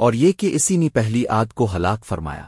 اور یہ کہ اسی نے پہلی آد کو ہلاک فرمایا۔